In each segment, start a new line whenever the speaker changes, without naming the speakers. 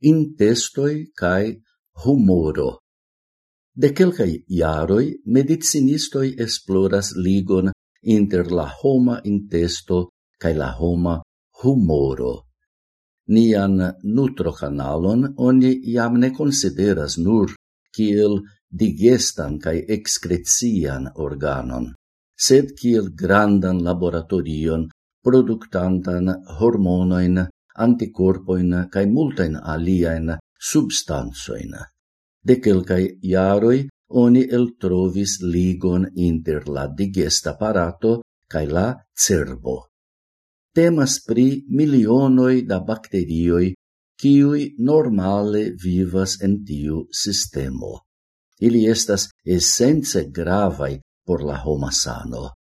in testoi cae humoro. De quelcae iaroi medicinistoi esploras ligon inter la homa intesto cae la homa humoro. Nian nutrocanalon oni iam ne consideras nur kiel digestan cae excretian organon, sed kiel grandan laboratorion productantan hormonoin anticorpoin cae multain aliaen substansoin. De quelcae iaroi oni el trovis ligon inter la digesta aparato cae la cerbo. Temas pri milionoi da bacterioi kiui normale vivas en tiu sistemo. Ili estas essence gravai por la homa sano.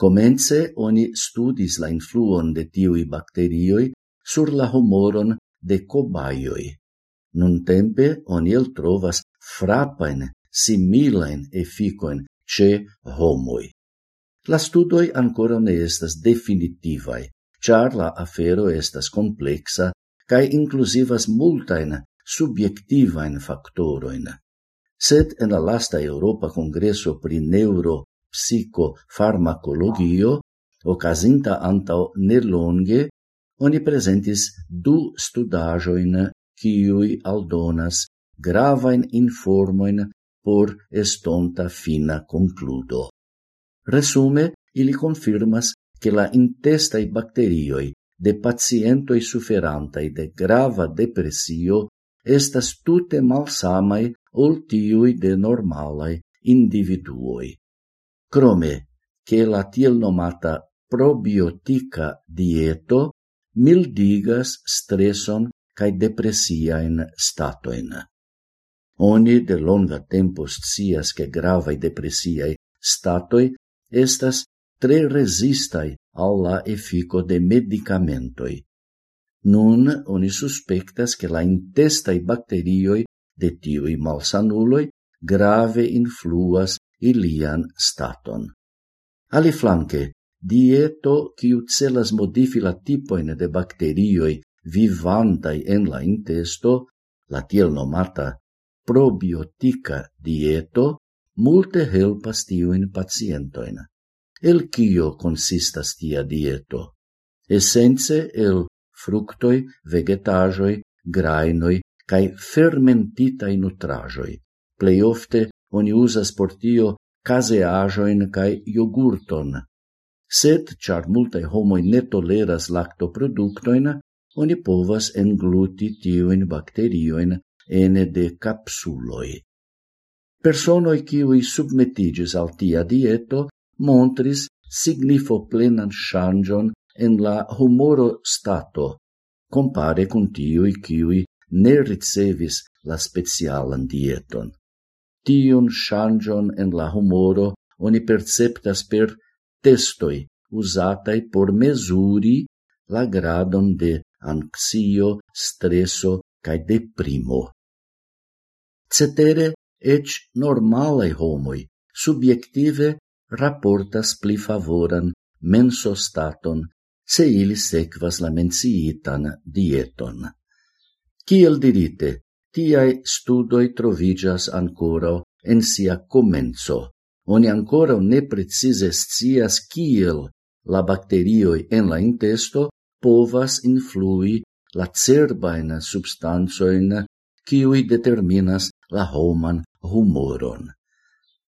Comence oni studis la influon de tiui bacterioi sur la humoron de cobaioi. Nun tempe oni el trovas frapain, similain efficoin ce homoi. La studoi ancora ne estas definitivae, char la afero estas complexa cae inclusivas multain subjectivain factoroin. Sed en la lasta Europa Congresso pri Neuro Psico Farmacologio, ocasinta antau nelonge, oni presentis du studajoin quiui aldonas gravain informoin por estonta fina concludo. Resume, ili confirmas che la intestai bacterioi de pacientoi suferantai de grava depressio estas tute malsamai ol tiui de normalai individuoi. Crome, che la tiel nomata probiotica dieto mildigas streson cae depresiaen statoin. Oni de longa tempo scias che gravae depresiae statoi estas tre resistai alla effico de medicamentoi. Nun oni suspectas che la intestai bacterioi de tiui malsanuloi grave influas ilian staton. Ali flanque, Dieto, quiu celas modifi la tipoin de bacterioi vivantai en la intesto, la tiel nomata probiotica dieto, multe helpas tiuin pacientoin. El kio consistas tia dieto? Essence el fructoi, vegetajoi, grainoi, cae fermentitai nutrajoi. Plei ofte oni usas por tio caseajoin cae iogurton, sed char multae homoi ne toleras lactoproductoin, oni povas engluti tiuin bacterioin ene de capsuloi. Personoi kiui submetigis al tia dieto montris signifo plenan shangion en la humoro stato, compare con tiui kiui ne ricevis la specialan dieton. Tion shangion en la humoro oni perceptas per testoi usatai por mesuri la gradon de anxio, stresso cae deprimo. Cetere, ec normale homoi subjective raportas pli favoran mensostaton se ili sequas la menciitan dieton. Ciel dirite, tiai studoi trovigas ancora en sia comenzo, oni ancora ne precise scias kiel la bacterioi en la intesto povas influi la cerbain substanzoin kiui determinas la homan humoron.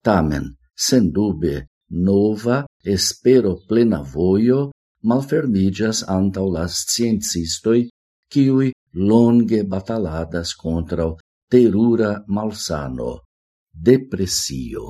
Tamen, sen dube, nova espero plena voio malfermigas antau las sciencistoi kiui longe bataladas contra terura malsano, depressio.